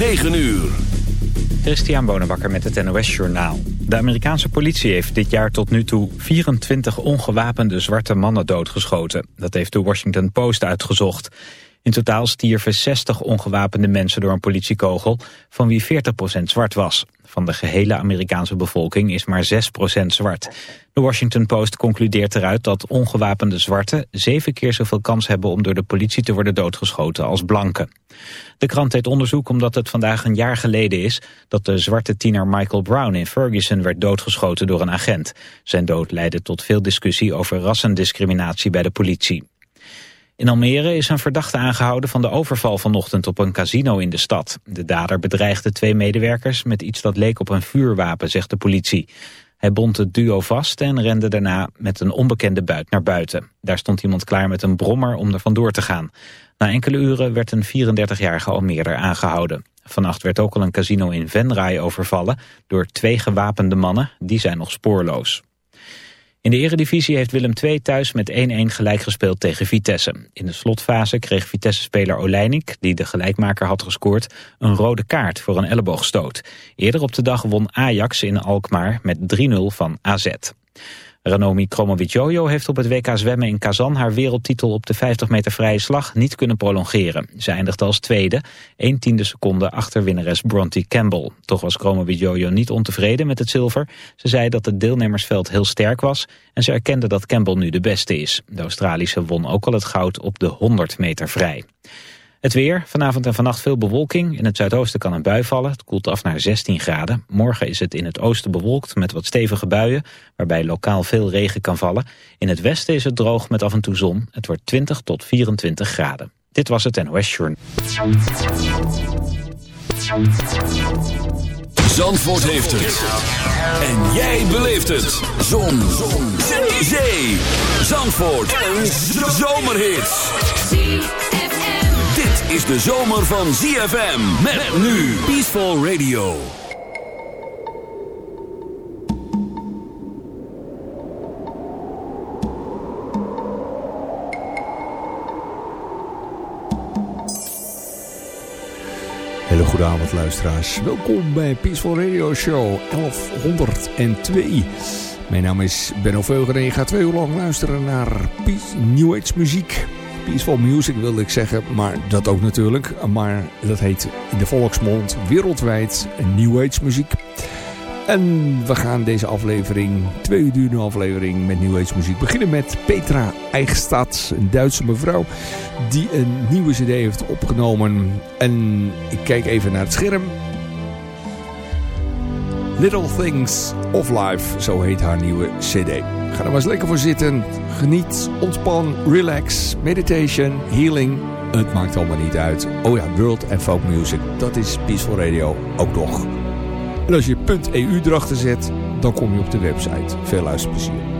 9 uur. Christian Bonenbakker met het NOS Journaal. De Amerikaanse politie heeft dit jaar tot nu toe 24 ongewapende zwarte mannen doodgeschoten. Dat heeft de Washington Post uitgezocht. In totaal stierven 60 ongewapende mensen door een politiekogel, van wie 40% zwart was. Van de gehele Amerikaanse bevolking is maar 6% zwart. De Washington Post concludeert eruit dat ongewapende zwarten zeven keer zoveel kans hebben om door de politie te worden doodgeschoten als blanken. De krant deed onderzoek omdat het vandaag een jaar geleden is dat de zwarte tiener Michael Brown in Ferguson werd doodgeschoten door een agent. Zijn dood leidde tot veel discussie over rassendiscriminatie bij de politie. In Almere is een verdachte aangehouden van de overval vanochtend op een casino in de stad. De dader bedreigde twee medewerkers met iets dat leek op een vuurwapen, zegt de politie. Hij bond het duo vast en rende daarna met een onbekende buit naar buiten. Daar stond iemand klaar met een brommer om er vandoor te gaan. Na enkele uren werd een 34-jarige Almeerder aangehouden. Vannacht werd ook al een casino in Venray overvallen door twee gewapende mannen. Die zijn nog spoorloos. In de eredivisie heeft Willem II thuis met 1-1 gelijk gespeeld tegen Vitesse. In de slotfase kreeg Vitesse-speler Oleinik, die de gelijkmaker had gescoord, een rode kaart voor een elleboogstoot. Eerder op de dag won Ajax in Alkmaar met 3-0 van AZ. Ranomi Kromowidjojo heeft op het WK zwemmen in Kazan haar wereldtitel op de 50 meter vrije slag niet kunnen prolongeren. Ze eindigde als tweede, 1 tiende seconde achter winnares Bronte Campbell. Toch was Kromowidjojo niet ontevreden met het zilver. Ze zei dat het deelnemersveld heel sterk was en ze erkende dat Campbell nu de beste is. De Australische won ook al het goud op de 100 meter vrij. Het weer, vanavond en vannacht veel bewolking. In het zuidoosten kan een bui vallen. Het koelt af naar 16 graden. Morgen is het in het oosten bewolkt met wat stevige buien... waarbij lokaal veel regen kan vallen. In het westen is het droog met af en toe zon. Het wordt 20 tot 24 graden. Dit was het NOS Journal. Zandvoort heeft het. En jij beleeft het. Zon. zon. Zee. Zandvoort. Een zomerhit is de zomer van ZFM. Met nu Peaceful Radio. Hele goede avond luisteraars. Welkom bij Peaceful Radio Show 1102. Mijn naam is Benno Veuger en je gaat twee uur lang luisteren naar Peace New Age muziek. Peaceful Music wilde ik zeggen, maar dat ook natuurlijk. Maar dat heet in de volksmond wereldwijd New Age muziek. En we gaan deze aflevering, twee uur aflevering met New Age muziek beginnen met Petra Eichstad, een Duitse mevrouw die een nieuwe cd heeft opgenomen. En ik kijk even naar het scherm. Little Things of Life, zo heet haar nieuwe cd. Ga er maar eens lekker voor zitten. Geniet, ontspan, relax, meditation, healing. Het maakt allemaal niet uit. Oh ja, world en folk music. Dat is Peaceful Radio ook nog. En als je .eu erachter zet, dan kom je op de website. Veel luisterplezier.